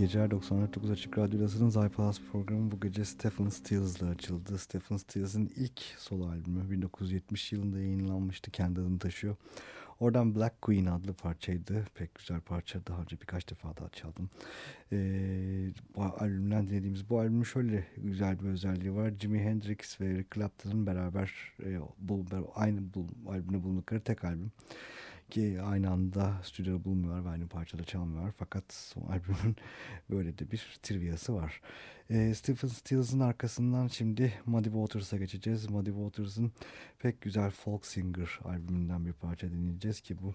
geceler 94.9 Açık Radyo'dasınız. iPlus programı bu gece Stephen Stills ile açıldı. Stephen Stills'in ilk solo albümü 1970 yılında yayınlanmıştı. Kendi adını taşıyor. Oradan Black Queen adlı parçaydı. Pek güzel parça. Daha önce birkaç defa daha çaldım. Ee, bu albümden dinlediğimiz bu albümün şöyle güzel bir özelliği var. Jimi Hendrix ve Eric Clapton'ın beraber e, bu, aynı bu, albümde bulundukları tek albüm ki aynı anda stüdyoda bulunmuyorlar ve aynı parçada çalmıyorlar. Fakat son albümün böyle de bir triviası var. E, Stephen Stills'ın arkasından şimdi Muddy Waters'a geçeceğiz. Muddy Waters'ın pek güzel Folk Singer albümünden bir parça dinleyeceğiz ki bu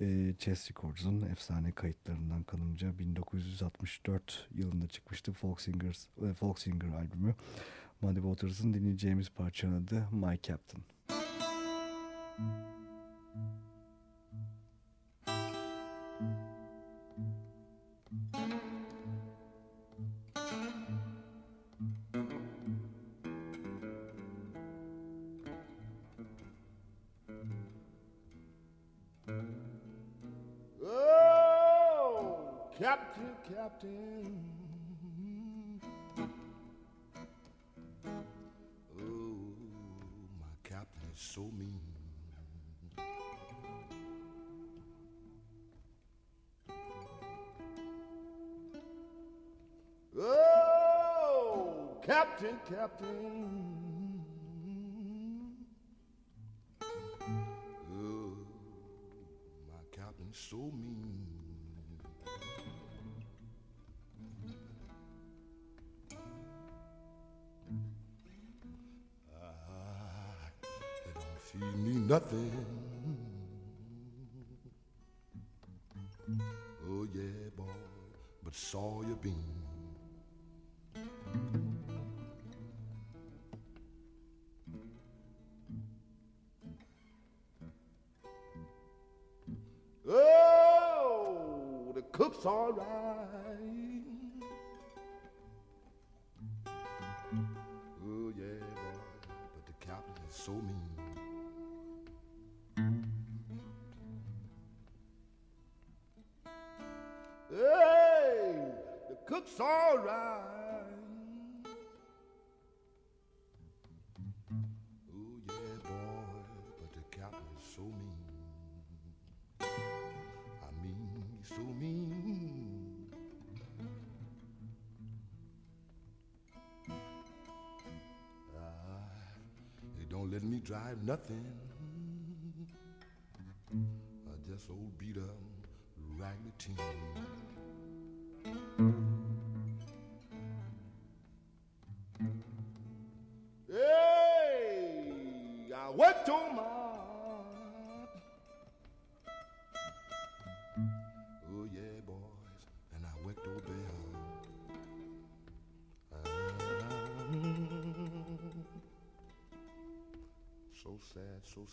e, Chess Records'un efsane kayıtlarından kalınca 1964 yılında çıkmıştı Folk, Singers, e, Folk Singer albümü. Muddy Waters'ın dinleyeceğimiz parçanın adı My Captain. Müzik Oh, captain, Captain. Oh, my captain is so mean. Captain, Captain. Oh, my captain so mean. Ah, feed me nothing. Oh yeah, boy, but saw you beam. Oh, drive nothing. I just old beat up raggedy team.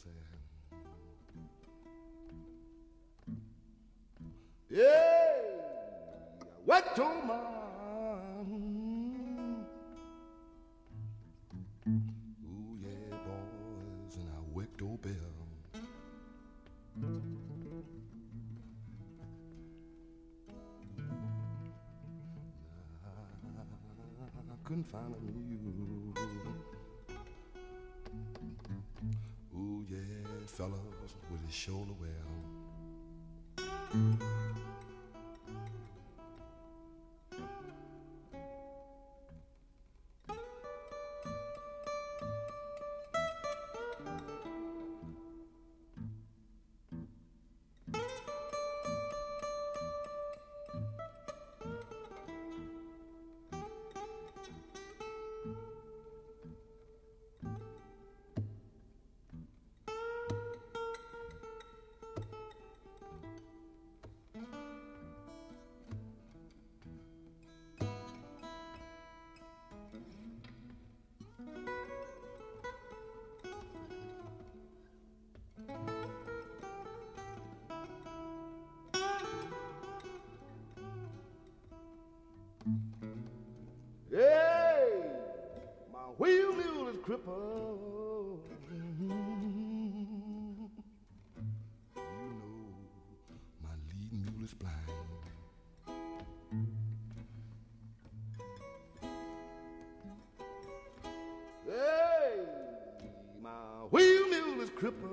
Sad. Yeah, what to my Ooh yeah, boys, and I whacked old bell. I couldn't find a shoulder well. cripple. You know my lead mule is blind. Hey, my wheel mule is crippled.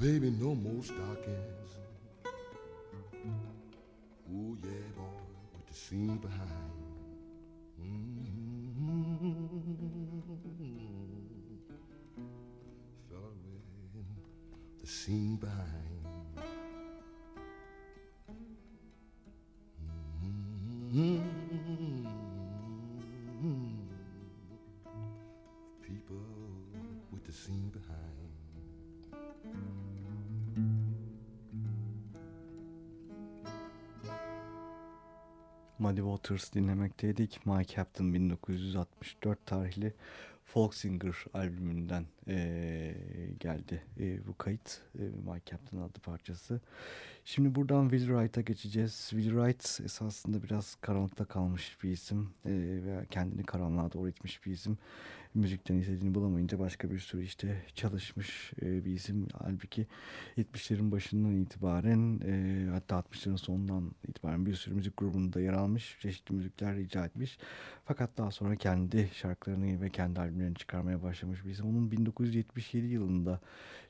Baby no more stockings. Oh yeah, boy, with the seam behind. Mm-hmm. Fella with the seam behind. Waters dinlemekteydik. My Captain 1964 tarihli Folk Singer albümünden e, geldi e, bu kayıt. E, My Captain adlı parçası. Şimdi buradan Will Wright'a geçeceğiz. Will Wright esasında biraz karanlıkta kalmış bir isim e, ve kendini karanlığa doğru itmiş bir isim müzikten istediğini bulamayınca başka bir sürü işte çalışmış e, bir isim. Halbuki 70'lerin başından itibaren e, hatta 60'ların sonundan itibaren bir sürü müzik grubunda yer almış. Çeşitli müzikler rica etmiş. Fakat daha sonra kendi şarkılarını ve kendi albümlerini çıkarmaya başlamış bir isim. Onun 1977 yılında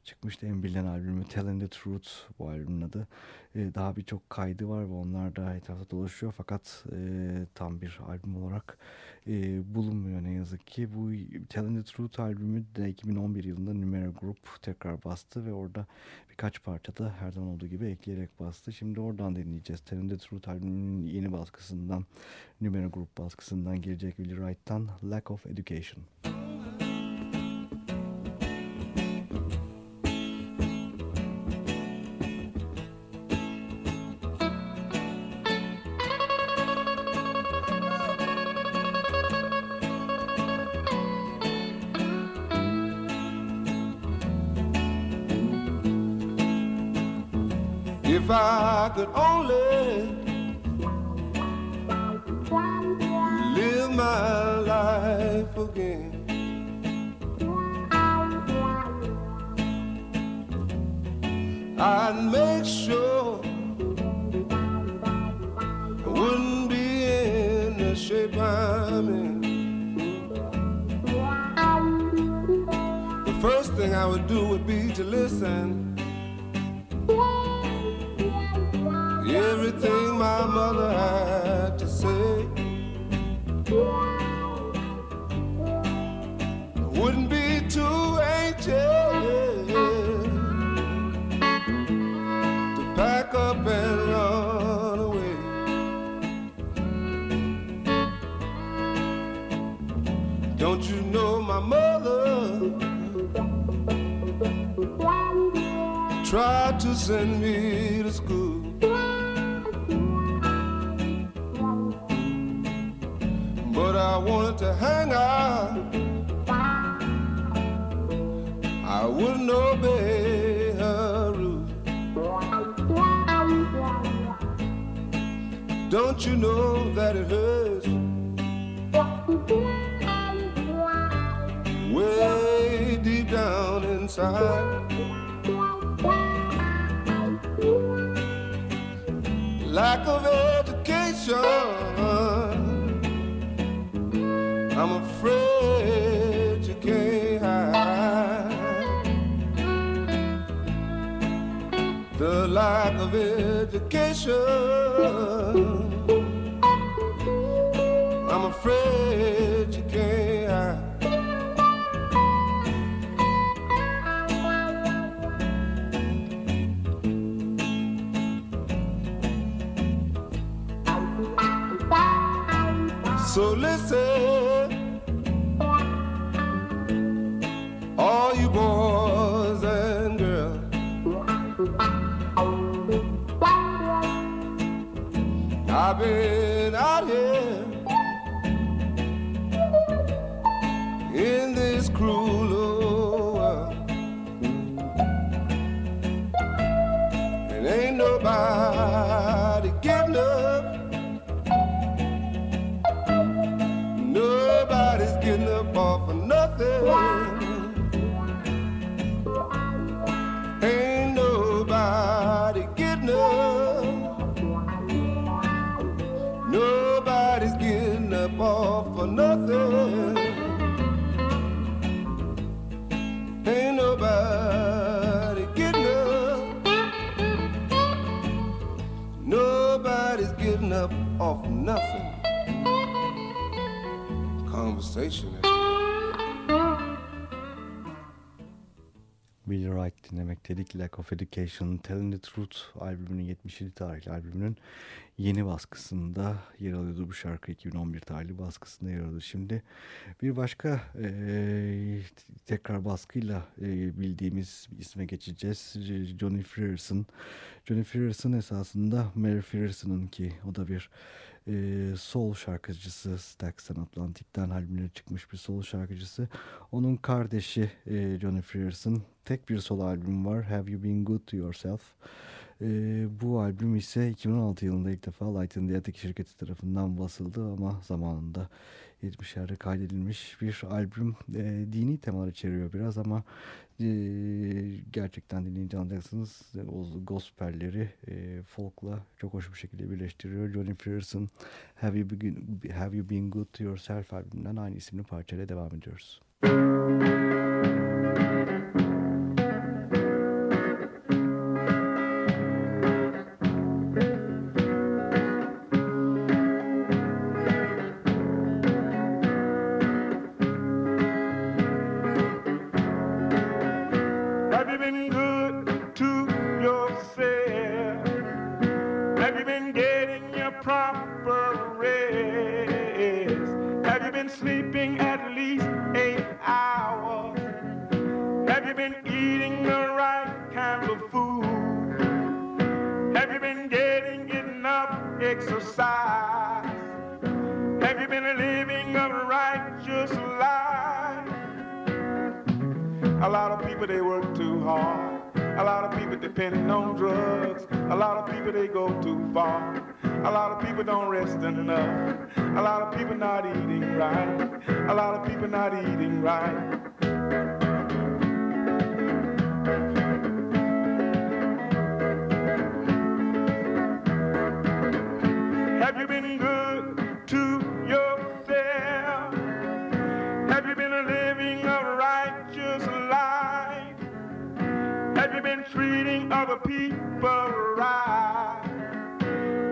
çıkmıştı en bilinen albümü Telling the Truth bu albümün adı. E, daha birçok kaydı var ve onlar da etrafta dolaşıyor fakat e, tam bir albüm olarak e, bulunmuyor ne yazık ki. Bu Telling the Truth albümü de 2011 yılında Numero Group tekrar bastı ve orada birkaç parçada her zaman olduğu gibi ekleyerek bastı. Şimdi oradan dinleyeceğiz. Telling the Truth albümünün yeni baskısından, Numero Group baskısından gelecek Willie Wright'tan Lack of Education. If I could only again. I'd make sure I wouldn't be in the shape I'm in. The first thing I would do would be to listen. Tried to send me to school? But I wanted to hang out. I wouldn't obey her rules. Don't you know that it hurts? Way deep down inside. Lack of education. I'm afraid you can't hide the lack of education. I'm afraid I've dedik. Lack of Education, Telling the Truth albümünün 77 tarihli albümünün yeni baskısında yer alıyordu bu şarkı 2011 tarihli baskısında yer alıyordu. Şimdi bir başka e, tekrar baskıyla e, bildiğimiz isme geçeceğiz. Johnny Frierson. Johnny Frierson esasında Mary Frierson'ın ki o da bir e, soul şarkıcısı Stax and Atlantic'ten albümleri çıkmış bir soul şarkıcısı. Onun kardeşi e, Johnny Frierson tek bir solo albüm var Have You Been Good To Yourself. E, bu albüm ise 2016 yılında ilk defa Light in the Attic şirketi tarafından basıldı ama zamanında 70'lerde kaydedilmiş bir albüm. E, dini temalar içeriyor biraz ama e, gerçekten dinleyince anlayacaksınız. O gospelleri e, folkla çok hoş bir şekilde birleştiriyor. Johnny Frierson Have You Been, Have you been Good To Yourself albümünden aynı isimli parçayla devam ediyoruz. Müzik people?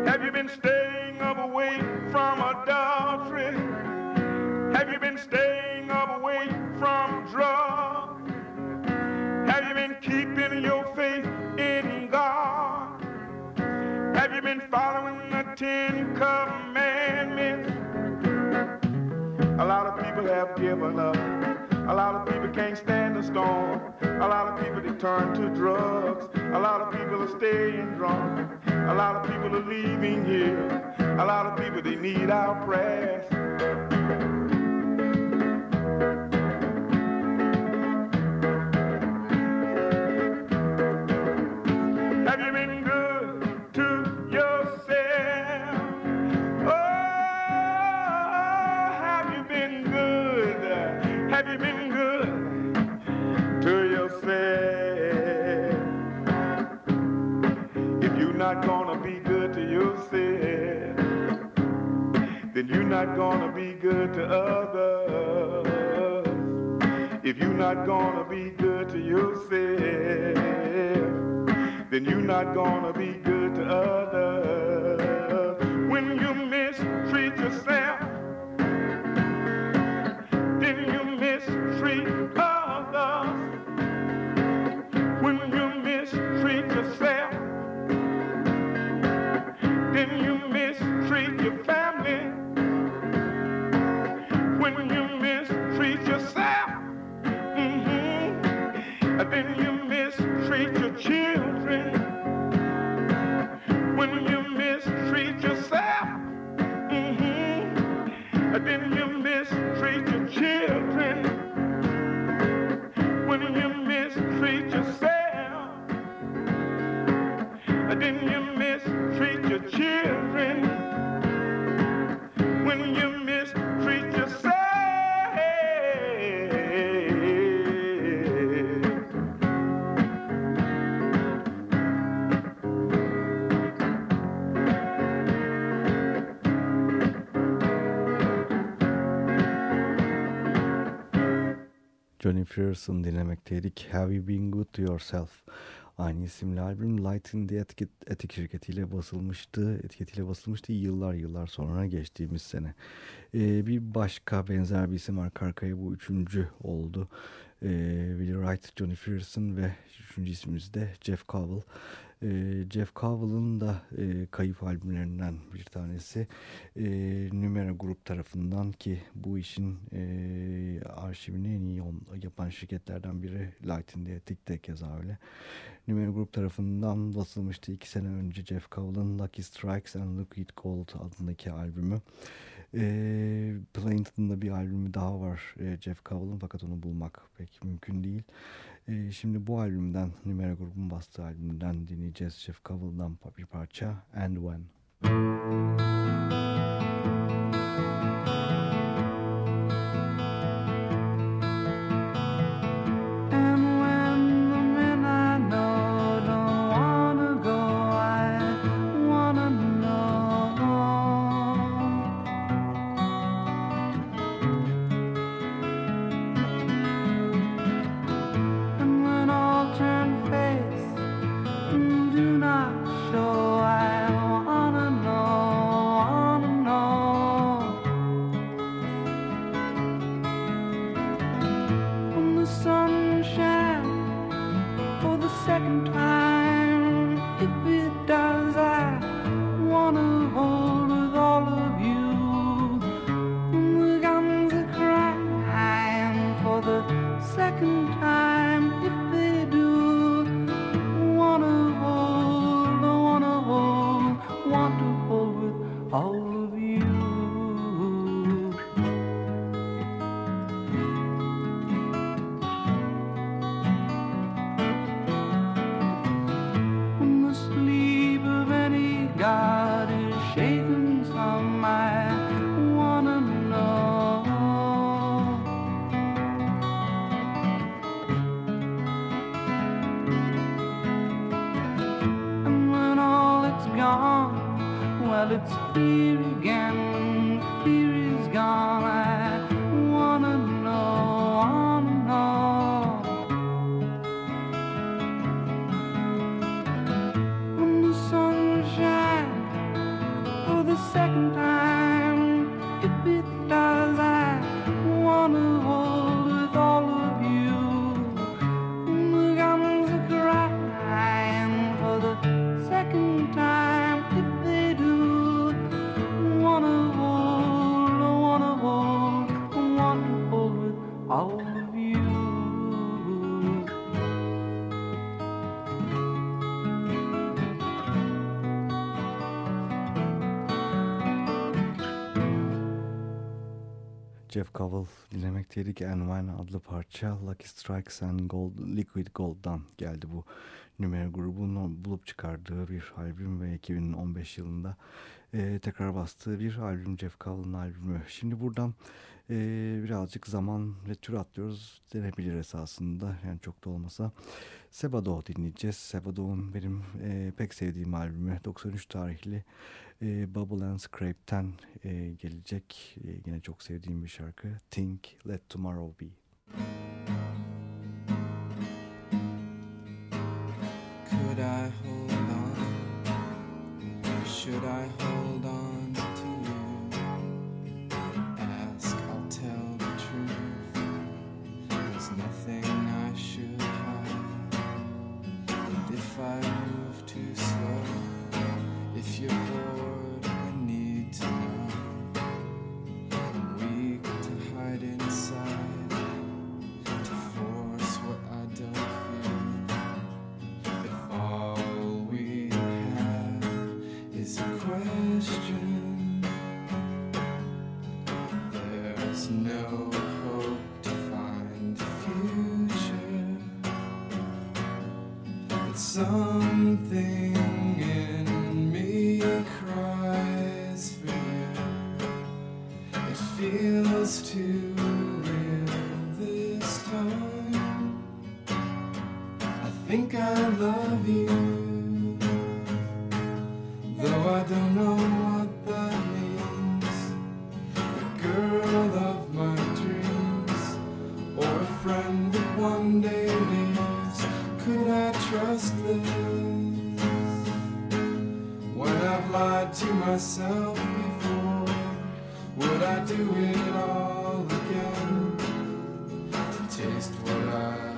Have you been staying up away from adultery? Have you been staying up away from drugs? Have you been keeping your faith in God? Have you been following the Ten Commandments? A lot of people have given up turn to drugs. A lot of people are staying drunk. A lot of people are leaving here. A lot of people, they need our prayers. Not gonna be good to others, if you're not gonna be good to yourself, then you're not gonna be good to others. Frierson dinlemekteydik. Have You Been Good To Yourself Aynı isimli albüm Light in the Etiket, Etik şirketiyle basılmıştı. Etiketiyle basılmıştı yıllar yıllar sonra geçtiğimiz sene. Ee, bir başka benzer bir isim arka arkaya bu üçüncü oldu. Ee, Willie Wright, Johnny Pearson ve üçüncü ismimiz de Jeff Cowell. Ee, Jeff Cowell'ın da e, kayıp albümlerinden bir tanesi. E, Numera Grup tarafından ki bu işin e, arşivini en iyi yapan şirketlerden biri Light in the Attic keza öyle. Numera Grup tarafından basılmıştı iki sene önce Jeff Cowell'ın Lucky Strikes and Liquid Gold adındaki albümü. E, Plainton'da bir albümü daha var e, Jeff Cowell'ın fakat onu bulmak pek mümkün değil. Şimdi bu albümden, Numera grubun bastığı albümden dinleyeceğiz Jeff Cowell'dan bir parça And When. Jeff Cowell dinlemekteydik. And Wine adlı parça Lucky Strikes and Gold, Liquid Gold'dan geldi bu Numero grubunun bulup çıkardığı bir albüm ve 2015 yılında e, tekrar bastığı bir albüm Jeff Cowell'ın albümü. Şimdi buradan e, birazcık zaman ve tür atlıyoruz denebilir esasında yani çok da olmasa. Sebado dinleyeceğiz. Sebado'nun benim e, pek sevdiğim albümü 93 tarihli e, Bubble and Scrape'ten e, gelecek. E, yine çok sevdiğim bir şarkı. Think Let Tomorrow Be. Could I hold on? Should I hold friend that one day leaves. Could I trust this? When I've lied to myself before, would I do it all again? To taste what I've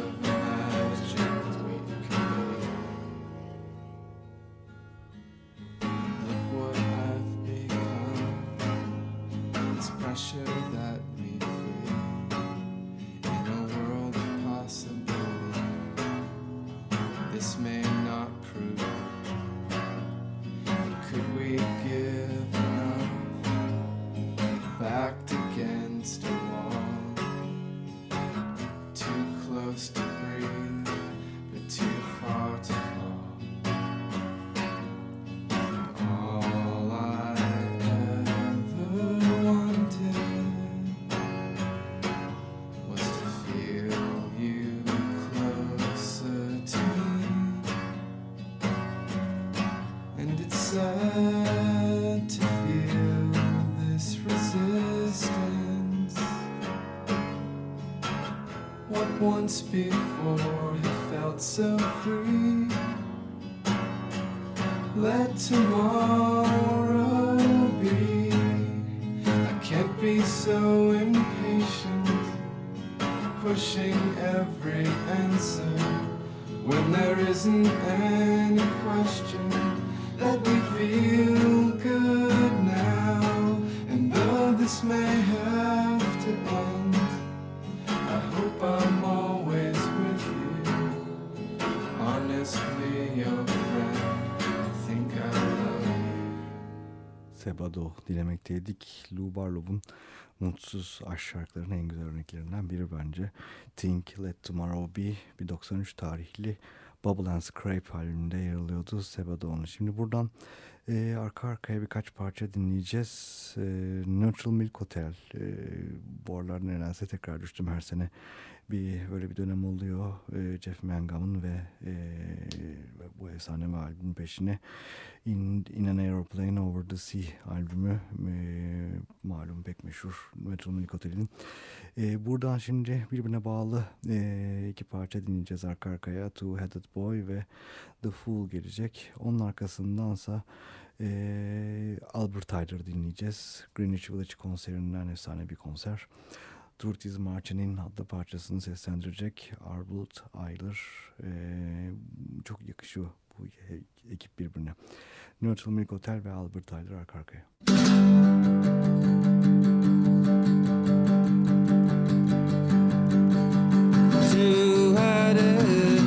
before had felt so free. Let tomorrow be. I can't be so impatient, pushing every answer when there isn't any question that we Sebado dilemekteydik. Lou Barlow'un mutsuz aşk şarkılarının en güzel örneklerinden biri bence. Think Let Tomorrow Be bir 93 tarihli Bubble and Scrape albümünde yer alıyordu Sebado'nun. Şimdi buradan e, arka arkaya birkaç parça dinleyeceğiz. E, Neutral Milk Hotel. E, bu aralar nedense tekrar düştüm her sene. Bir böyle bir dönem oluyor. E, Jeff Mangum'un ve e, bu efsane albümün peşine In, In an Aeroplane Over the Sea albümü e, malum pek meşhur Milk Hotel'in. E, buradan şimdi birbirine bağlı e, iki parça dinleyeceğiz arka arkaya. Two Headed Boy ve The Fool gelecek. Onun arkasındansa e, Albert Tyler dinleyeceğiz. Greenwich Village konserinden efsane bir konser. Truth is March'ın adlı parçasını seslendirecek Arbult Ayler. E, çok yakışıyor bu ekip birbirine. Neutral Milk Hotel ve Albert Tyler arka arkaya. Two-headed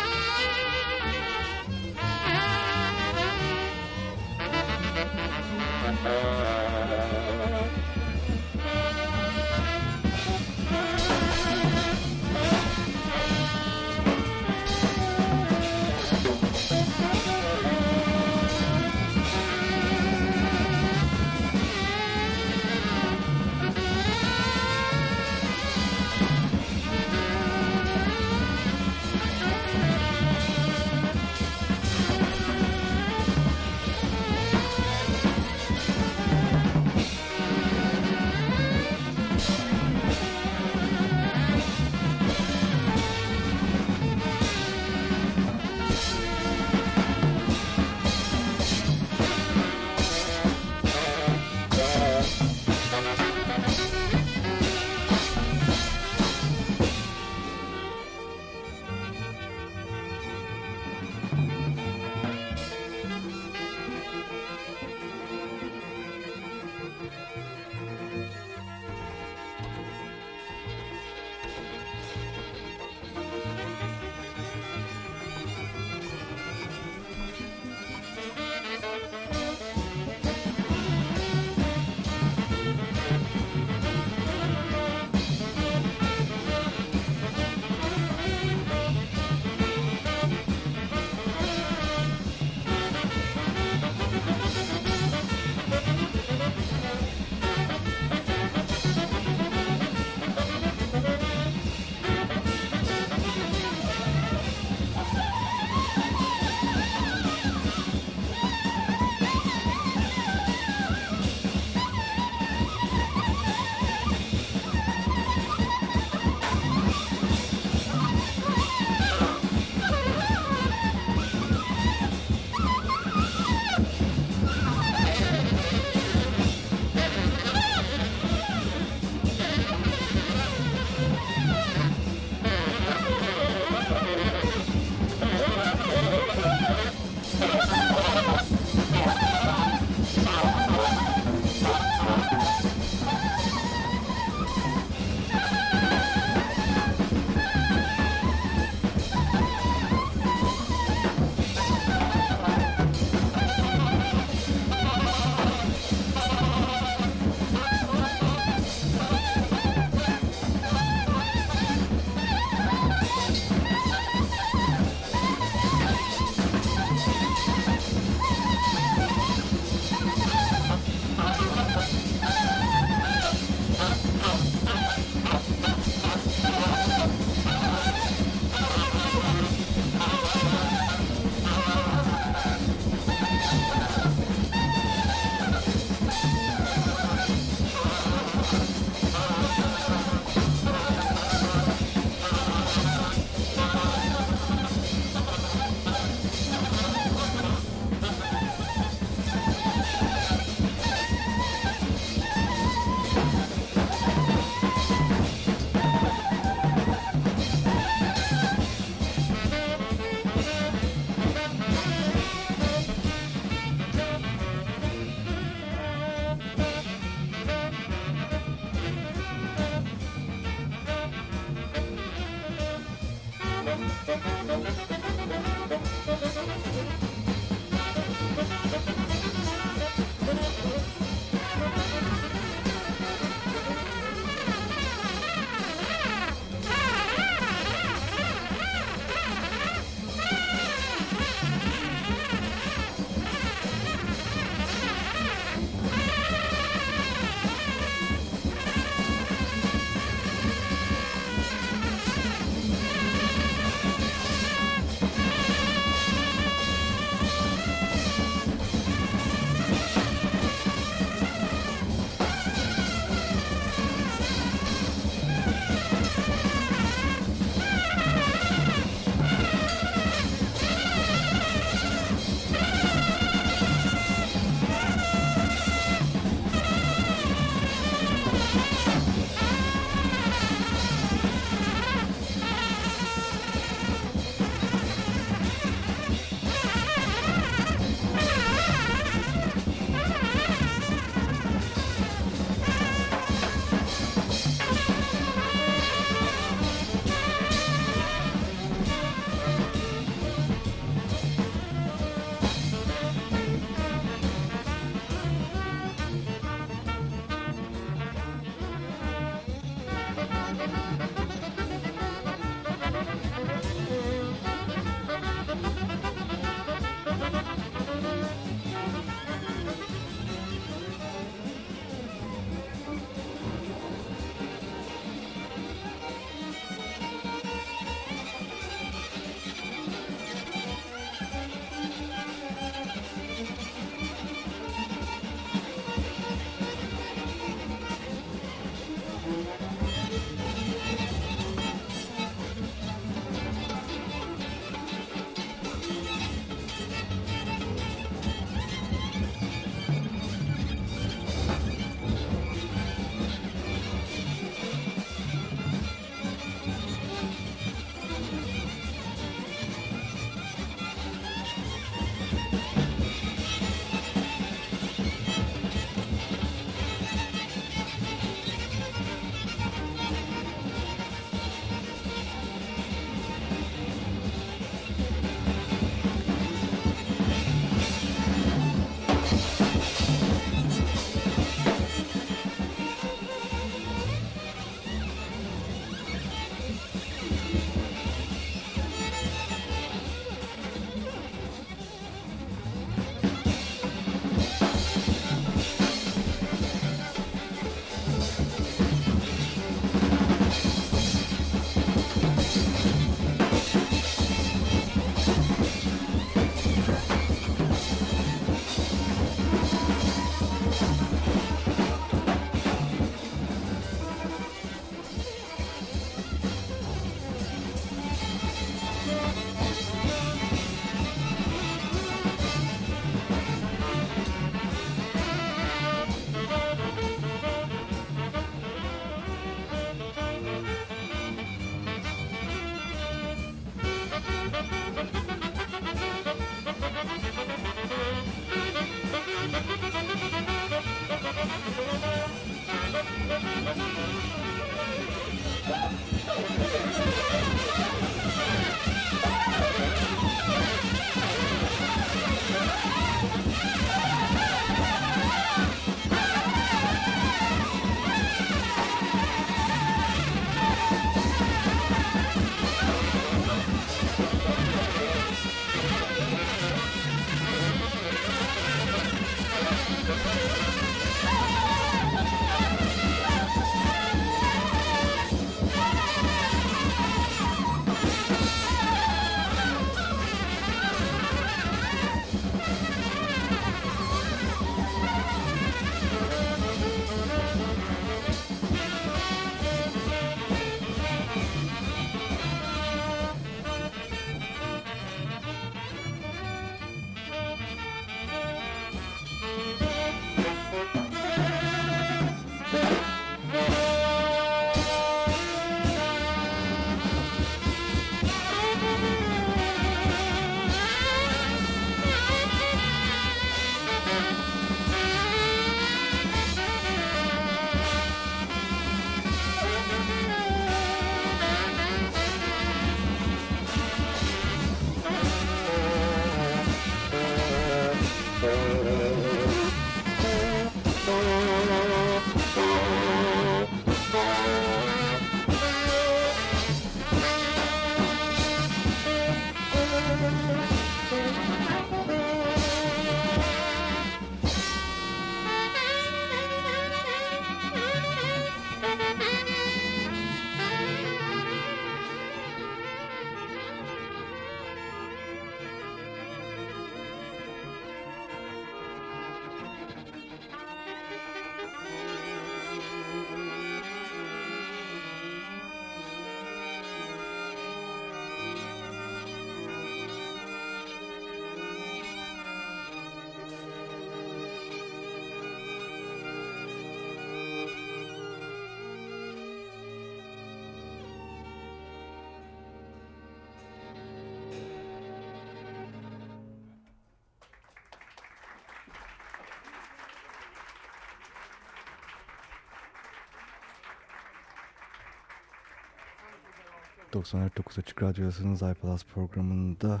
94.9 Açık Radyosu'nun Zaypalas programında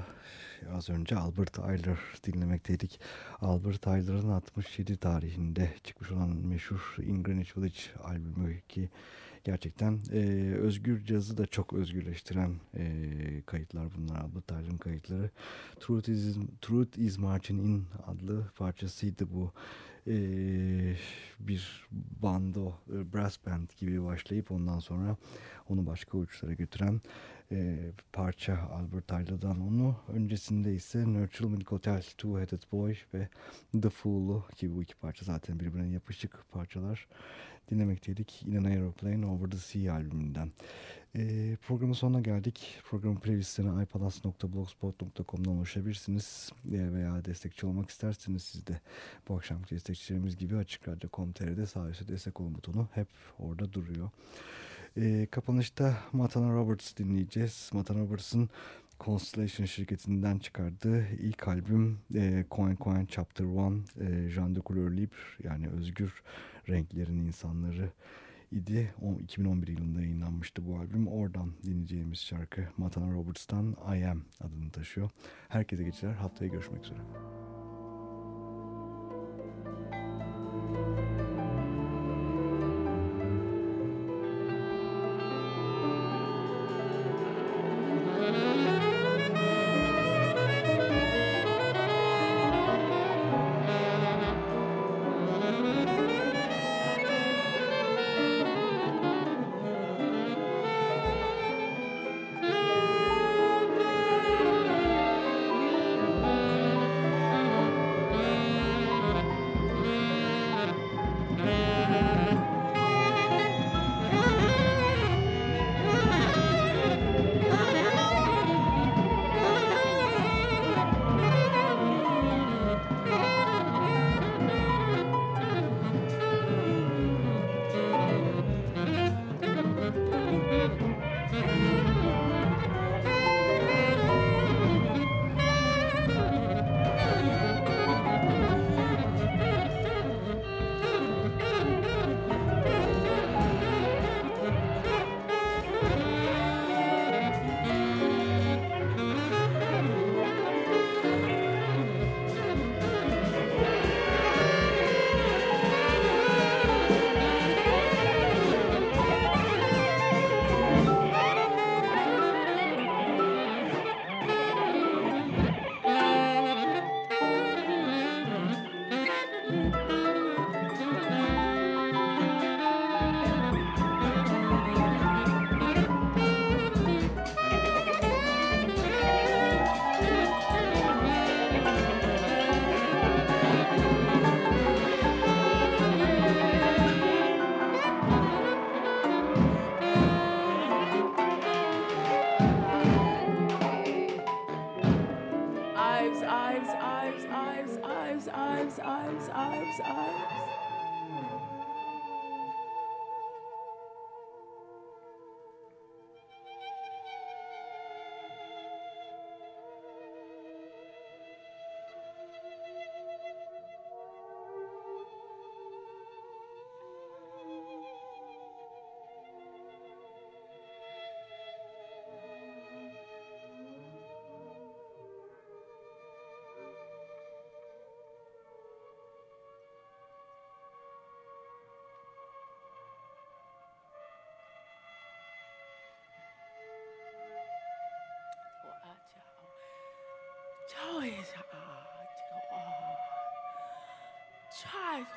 az önce Albert Ayler dinlemekteydik. Albert Ayler'ın 67 tarihinde çıkmış olan meşhur In Greenwich Village albümü ki gerçekten e, özgür cazı da çok özgürleştiren e, kayıtlar bunlar Albert Ayler'ın kayıtları. Truth is, Truth is Marching In adlı parçasıydı bu e, bir bando, e, brass band gibi başlayıp ondan sonra onu başka uçlara götüren e, parça Albert Ayler'dan onu. Öncesinde ise Nurture Milk Hotel, Two Headed Boy ve The Fool'u ki bu iki parça zaten birbirine yapışık parçalar dinlemekteydik. In an Aeroplane Over the Sea albümünden. Programın sonuna geldik. Programın playlistlerine ipalas.blogspot.com'dan ulaşabilirsiniz. Veya destekçi olmak isterseniz siz de bu akşamki destekçilerimiz gibi Açık Radyo.com.tr'de sağ üstte destek olun butonu hep orada duruyor. E, kapanışta Matana Roberts dinleyeceğiz. Matana Roberts'ın Constellation şirketinden çıkardığı ilk albüm e, Coin Coin Chapter 1 e, Jean de Couleur Libre yani özgür renklerin insanları idi. O 2011 yılında yayınlanmıştı bu albüm. Oradan dinleyeceğimiz şarkı Matana Roberts'tan I Am adını taşıyor. Herkese geçiler. Haftaya görüşmek üzere. 사회에서 아 제가 아 차에서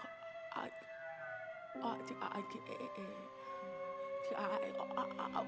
아아 제가 아 이렇게 에에 제가 아아아아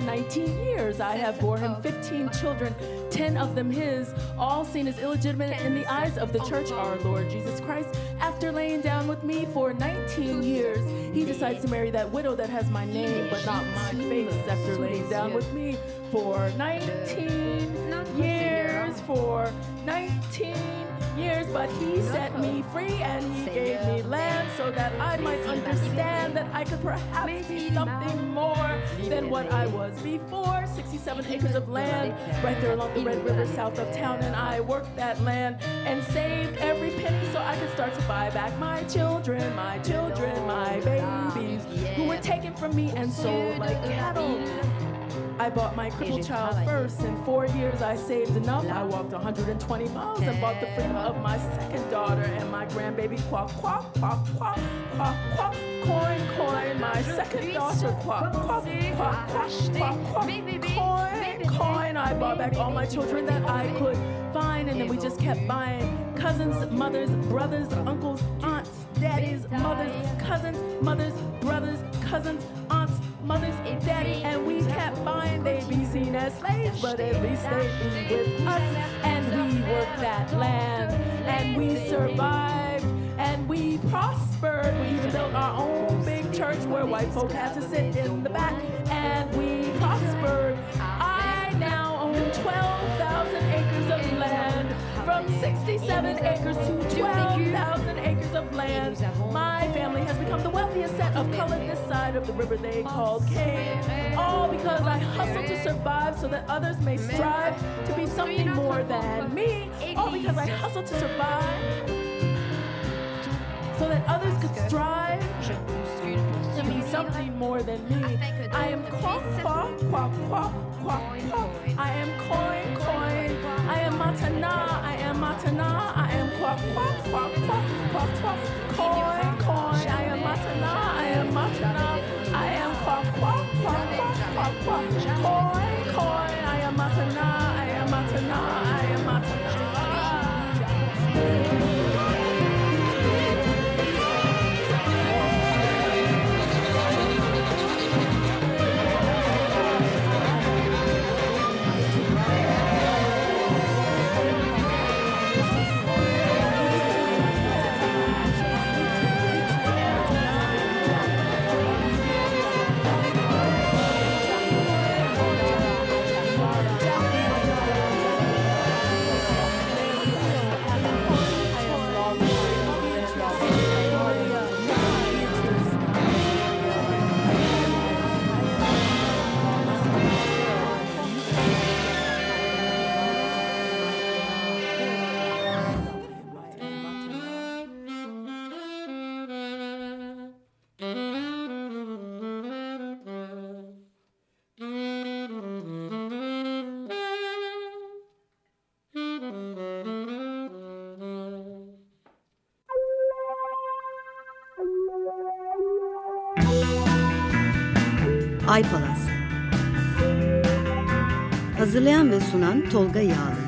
19 years. I have bore him 15 children, 10 of them his, all seen as illegitimate in the eyes of the church, our Lord Jesus Christ. After laying down with me for 19 years, he decides to marry that widow that has my name but not my face. After laying down with me for 19 years, for 19 years, but he set me free and he gave me land so that I might understand that I could perhaps be something more than what I was before. 67 acres of land right there along the Red River south of town, and I worked that land and saved every penny so I could start to buy back my children, my children, my babies who were taken from me and sold like cattle. I bought my crippled child first. In four years, I saved enough. I walked 120 miles and bought the freedom of my second daughter and my grandbaby. Quack, quack, quack, quack, quack, quack. Coin, coin, my second daughter. Quack, quack, quack, quack, quack, quack. Coin, coin. I bought back all my children that I could find, and then we just kept buying cousins, mothers, brothers, uncles, aunts, daddies, mothers, cousins, mothers, brothers, cousins, aunts, mothers, daddy, and we kept buying. They'd be seen as slaves, but at least they'd be with us. And we worked that land, and we survived, and we prospered. We even built our own big church where white folk had to sit in the back, and we prospered. I now own 12,000 acres of land from 67 acres to 12,000 acres of land. My family has become the wealthiest set of color this side of the river they call Cane. All because I hustle to survive so that others may strive to be something more than me. All because I hustle to survive so that others could strive to be something more than me. I am quack, quack, quack, quack, quack, quack. I am coin, coin. I am matana, am matana. I am quack, quack, quack, quack, quack, quack. Coin, coin. I am matana, I am matana. I am quack, quack, quack, quack, quack, quack. Tolga Yağlı.